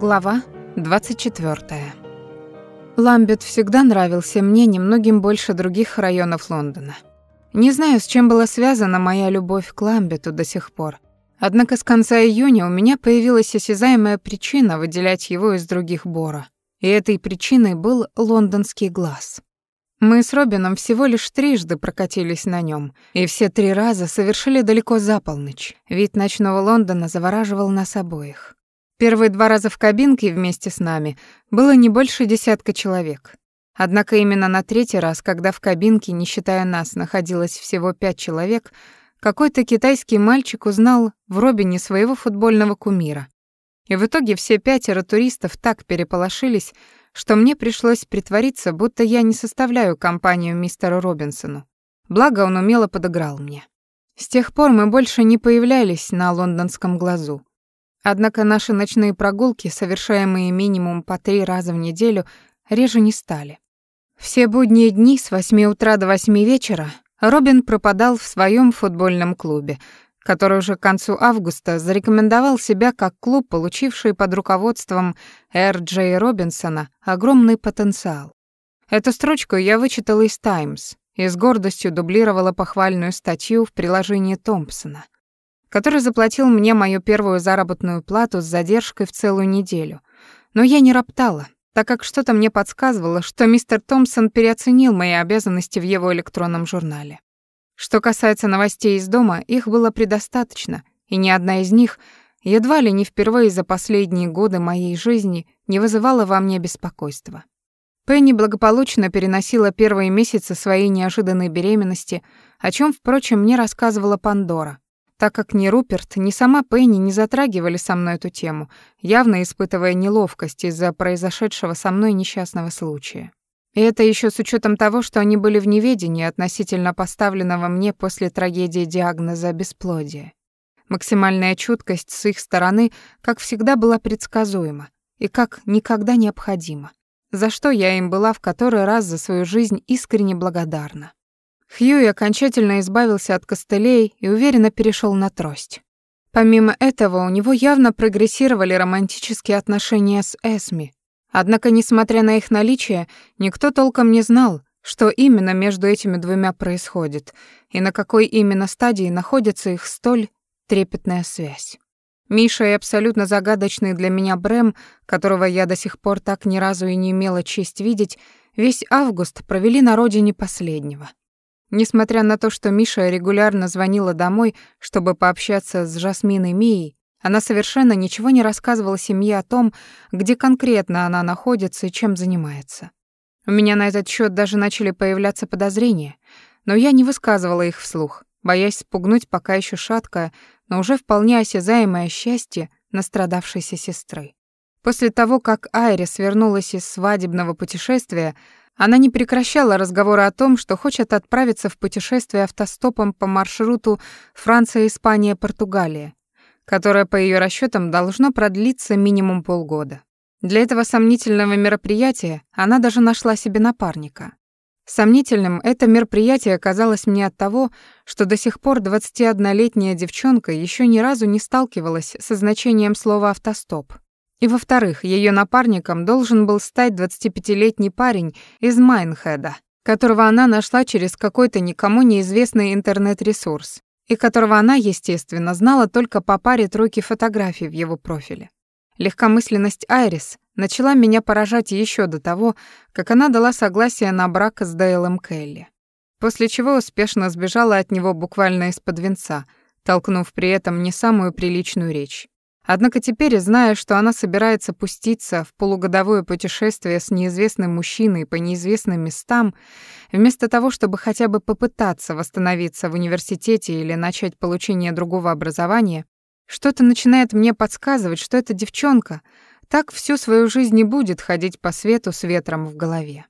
Глава 24. Ламбет всегда нравился мне немногим больше других районов Лондона. Не знаю, с чем была связана моя любовь к Ламбету до сих пор. Однако с конца июня у меня появилась осязаемая причина выделять его из других Бора. И этой причиной был лондонский глаз. Мы с Робином всего лишь трижды прокатились на нем, и все три раза совершили далеко за полночь. Вид ночного Лондона завораживал нас обоих. Первые два раза в кабинке вместе с нами было не больше десятка человек. Однако именно на третий раз, когда в кабинке, не считая нас, находилось всего пять человек, какой-то китайский мальчик узнал в Робине своего футбольного кумира. И в итоге все пятеро туристов так переполошились, что мне пришлось притвориться, будто я не составляю компанию мистеру Робинсону. Благо он умело подыграл мне. С тех пор мы больше не появлялись на лондонском глазу. Однако наши ночные прогулки, совершаемые минимум по три раза в неделю, реже не стали. Все будние дни с 8 утра до 8 вечера Робин пропадал в своем футбольном клубе, который уже к концу августа зарекомендовал себя как клуб, получивший под руководством Р. Джей Робинсона огромный потенциал. Эту строчку я вычитала из «Таймс» и с гордостью дублировала похвальную статью в приложении Томпсона — который заплатил мне мою первую заработную плату с задержкой в целую неделю. Но я не роптала, так как что-то мне подсказывало, что мистер Томпсон переоценил мои обязанности в его электронном журнале. Что касается новостей из дома, их было предостаточно, и ни одна из них, едва ли не впервые за последние годы моей жизни, не вызывала во мне беспокойства. Пенни благополучно переносила первые месяцы своей неожиданной беременности, о чем, впрочем, мне рассказывала Пандора, так как ни Руперт, ни сама Пенни не затрагивали со мной эту тему, явно испытывая неловкость из-за произошедшего со мной несчастного случая. И это еще с учетом того, что они были в неведении относительно поставленного мне после трагедии диагноза бесплодия. Максимальная чуткость с их стороны, как всегда, была предсказуема и как никогда необходима, за что я им была в который раз за свою жизнь искренне благодарна. Хьюи окончательно избавился от костылей и уверенно перешел на трость. Помимо этого, у него явно прогрессировали романтические отношения с Эсми. Однако, несмотря на их наличие, никто толком не знал, что именно между этими двумя происходит и на какой именно стадии находится их столь трепетная связь. Миша и абсолютно загадочный для меня Брэм, которого я до сих пор так ни разу и не имела честь видеть, весь август провели на родине последнего. Несмотря на то, что Миша регулярно звонила домой, чтобы пообщаться с Жасминой Мией, она совершенно ничего не рассказывала семье о том, где конкретно она находится и чем занимается. У меня на этот счет даже начали появляться подозрения, но я не высказывала их вслух, боясь спугнуть пока еще шаткое, но уже вполне осязаемое счастье настрадавшейся сестры. После того, как Айрис вернулась из свадебного путешествия, она не прекращала разговора о том, что хочет отправиться в путешествие автостопом по маршруту Франция-Испания-Португалия, которое, по ее расчетам, должно продлиться минимум полгода. Для этого сомнительного мероприятия она даже нашла себе напарника. Сомнительным это мероприятие оказалось мне от того, что до сих пор 21-летняя девчонка еще ни разу не сталкивалась со значением слова «автостоп». И во-вторых, ее напарником должен был стать 25-летний парень из Майнхеда, которого она нашла через какой-то никому неизвестный интернет-ресурс, и которого она, естественно, знала только по паре тройки фотографий в его профиле. Легкомысленность Айрис начала меня поражать еще до того, как она дала согласие на брак с Дейлом Келли. После чего успешно сбежала от него буквально из-под венца, толкнув при этом не самую приличную речь. Однако теперь, зная, что она собирается пуститься в полугодовое путешествие с неизвестным мужчиной по неизвестным местам, вместо того, чтобы хотя бы попытаться восстановиться в университете или начать получение другого образования, что-то начинает мне подсказывать, что эта девчонка так всю свою жизнь не будет ходить по свету с ветром в голове.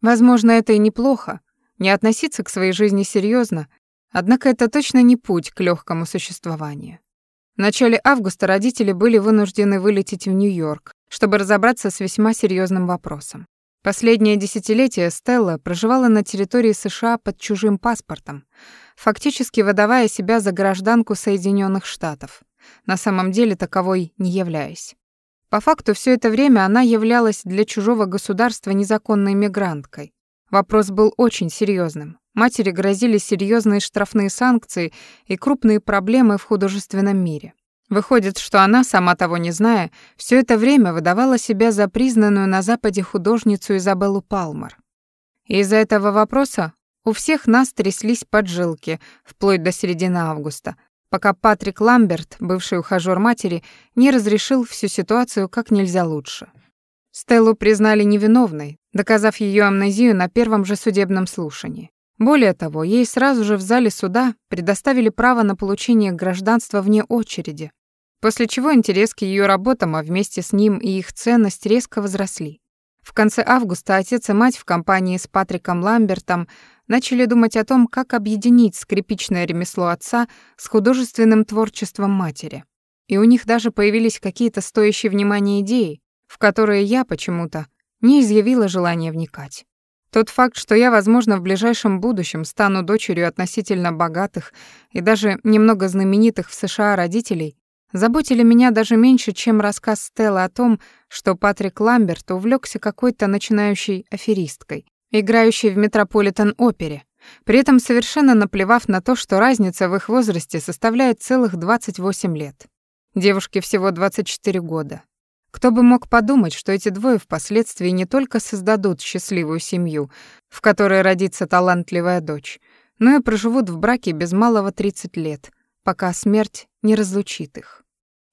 Возможно, это и неплохо, не относиться к своей жизни серьезно, однако это точно не путь к легкому существованию. В начале августа родители были вынуждены вылететь в Нью-Йорк, чтобы разобраться с весьма серьезным вопросом. Последнее десятилетие Стелла проживала на территории США под чужим паспортом, фактически выдавая себя за гражданку Соединенных Штатов, на самом деле таковой не являясь. По факту все это время она являлась для чужого государства незаконной мигранткой. Вопрос был очень серьезным. Матери грозили серьезные штрафные санкции и крупные проблемы в художественном мире. Выходит, что она, сама того не зная, все это время выдавала себя за признанную на Западе художницу Изабеллу Палмер. из-за этого вопроса у всех нас тряслись поджилки, вплоть до середины августа, пока Патрик Ламберт, бывший ухажёр матери, не разрешил всю ситуацию как нельзя лучше. Стеллу признали невиновной, доказав ее амнезию на первом же судебном слушании. Более того, ей сразу же в зале суда предоставили право на получение гражданства вне очереди, после чего интерес к ее работам, а вместе с ним и их ценность резко возросли. В конце августа отец и мать в компании с Патриком Ламбертом начали думать о том, как объединить скрипичное ремесло отца с художественным творчеством матери. И у них даже появились какие-то стоящие внимания идеи, в которые я почему-то не изъявила желания вникать. Тот факт, что я, возможно, в ближайшем будущем стану дочерью относительно богатых и даже немного знаменитых в США родителей, заботили меня даже меньше, чем рассказ Стеллы о том, что Патрик Ламберт увлекся какой-то начинающей аферисткой, играющей в Метрополитен-опере, при этом совершенно наплевав на то, что разница в их возрасте составляет целых 28 лет. Девушке всего 24 года. Кто бы мог подумать, что эти двое впоследствии не только создадут счастливую семью, в которой родится талантливая дочь, но и проживут в браке без малого 30 лет, пока смерть не разлучит их.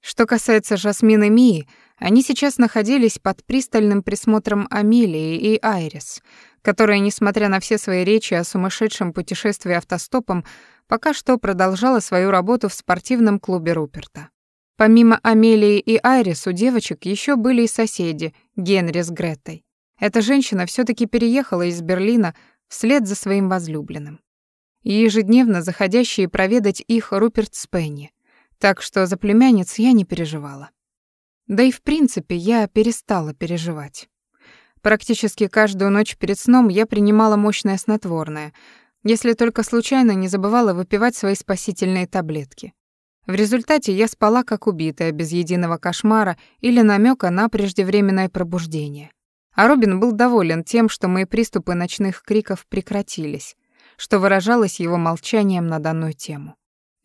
Что касается Жасмин и Мии, они сейчас находились под пристальным присмотром Амелии и Айрис, которая, несмотря на все свои речи о сумасшедшем путешествии автостопом, пока что продолжала свою работу в спортивном клубе Руперта. Помимо Амелии и Айрис у девочек еще были и соседи, Генри с Гретой. Эта женщина все таки переехала из Берлина вслед за своим возлюбленным. Ежедневно заходящие проведать их Руперт с Пенни. Так что за племянниц я не переживала. Да и в принципе я перестала переживать. Практически каждую ночь перед сном я принимала мощное снотворное, если только случайно не забывала выпивать свои спасительные таблетки. В результате я спала как убитая, без единого кошмара или намека на преждевременное пробуждение. А Робин был доволен тем, что мои приступы ночных криков прекратились, что выражалось его молчанием на данную тему.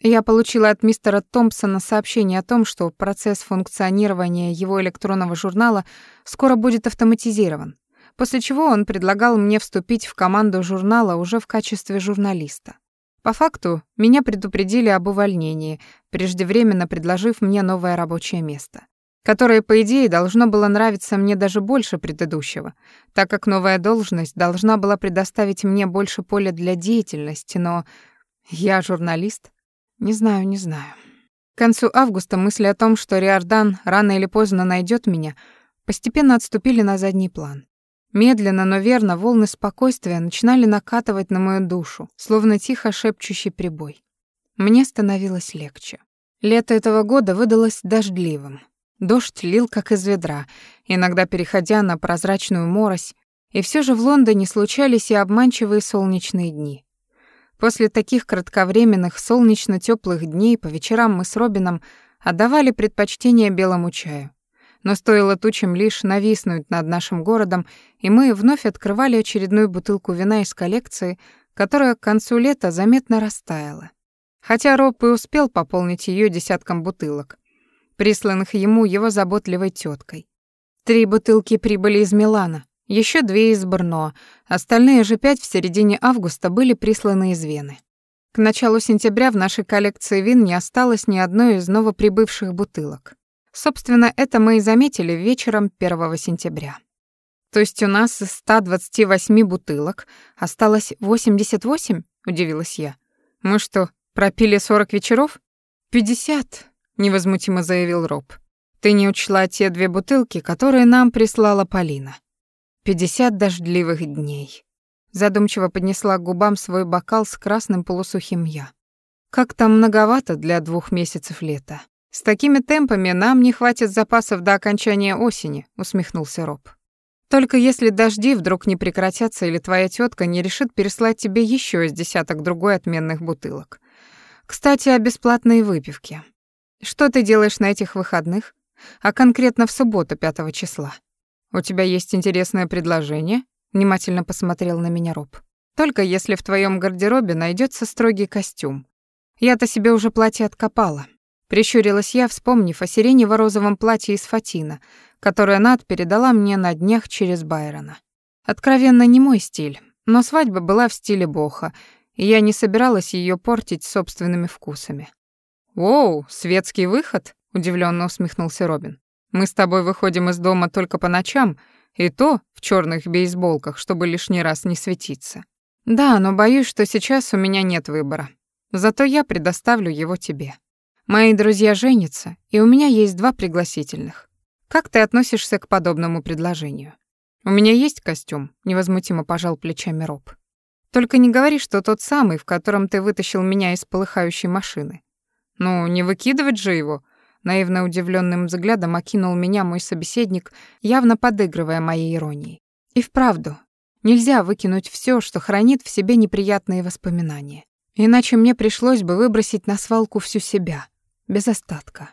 Я получила от мистера Томпсона сообщение о том, что процесс функционирования его электронного журнала скоро будет автоматизирован, после чего он предлагал мне вступить в команду журнала уже в качестве журналиста. По факту, меня предупредили об увольнении, преждевременно предложив мне новое рабочее место, которое, по идее, должно было нравиться мне даже больше предыдущего, так как новая должность должна была предоставить мне больше поля для деятельности, но я журналист? Не знаю, не знаю. К концу августа мысли о том, что Риордан рано или поздно найдет меня, постепенно отступили на задний план. Медленно, но верно волны спокойствия начинали накатывать на мою душу, словно тихо шепчущий прибой. Мне становилось легче. Лето этого года выдалось дождливым. Дождь лил как из ведра, иногда переходя на прозрачную морось, и все же в Лондоне случались и обманчивые солнечные дни. После таких кратковременных солнечно теплых дней по вечерам мы с Робином отдавали предпочтение белому чаю но стоило тучам лишь нависнуть над нашим городом, и мы вновь открывали очередную бутылку вина из коллекции, которая к концу лета заметно растаяла. Хотя Роб и успел пополнить ее десятком бутылок, присланных ему его заботливой теткой. Три бутылки прибыли из Милана, еще две из Брно, остальные же пять в середине августа были присланы из Вены. К началу сентября в нашей коллекции вин не осталось ни одной из новоприбывших бутылок. Собственно, это мы и заметили вечером 1 сентября. То есть у нас из 128 бутылок осталось 88, удивилась я. Мы что, пропили 40 вечеров? 50, невозмутимо заявил Роб. Ты не учла те две бутылки, которые нам прислала Полина. 50 дождливых дней. Задумчиво поднесла к губам свой бокал с красным полусухим я. Как там многовато для двух месяцев лета. С такими темпами нам не хватит запасов до окончания осени, усмехнулся Роб. Только если дожди вдруг не прекратятся или твоя тетка не решит переслать тебе еще из десяток другой отменных бутылок. Кстати, о бесплатной выпивке. Что ты делаешь на этих выходных? а конкретно в субботу 5 числа. У тебя есть интересное предложение? Внимательно посмотрел на меня Роб. Только если в твоем гардеробе найдется строгий костюм. Я-то себе уже платье откопала. Прищурилась я, вспомнив о сиренево-розовом платье из фатина, которое Над передала мне на днях через Байрона. Откровенно не мой стиль, но свадьба была в стиле боха, и я не собиралась ее портить собственными вкусами. «Оу, светский выход?» — удивленно усмехнулся Робин. «Мы с тобой выходим из дома только по ночам, и то в черных бейсболках, чтобы лишний раз не светиться. Да, но боюсь, что сейчас у меня нет выбора. Зато я предоставлю его тебе. Мои друзья женятся, и у меня есть два пригласительных. Как ты относишься к подобному предложению? У меня есть костюм, невозмутимо пожал плечами Роб. Только не говори, что тот самый, в котором ты вытащил меня из полыхающей машины. Ну, не выкидывать же его. Наивно удивленным взглядом окинул меня мой собеседник, явно подыгрывая моей иронией. И вправду, нельзя выкинуть все, что хранит в себе неприятные воспоминания. Иначе мне пришлось бы выбросить на свалку всю себя, без остатка.